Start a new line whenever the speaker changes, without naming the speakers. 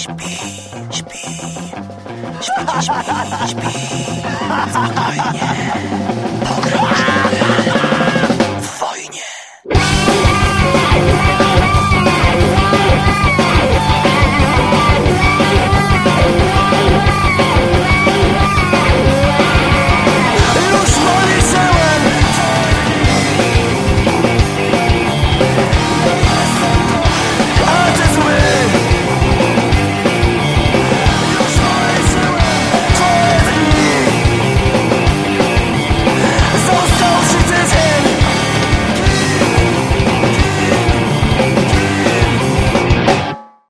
Speed, speed, speed, speed, speed.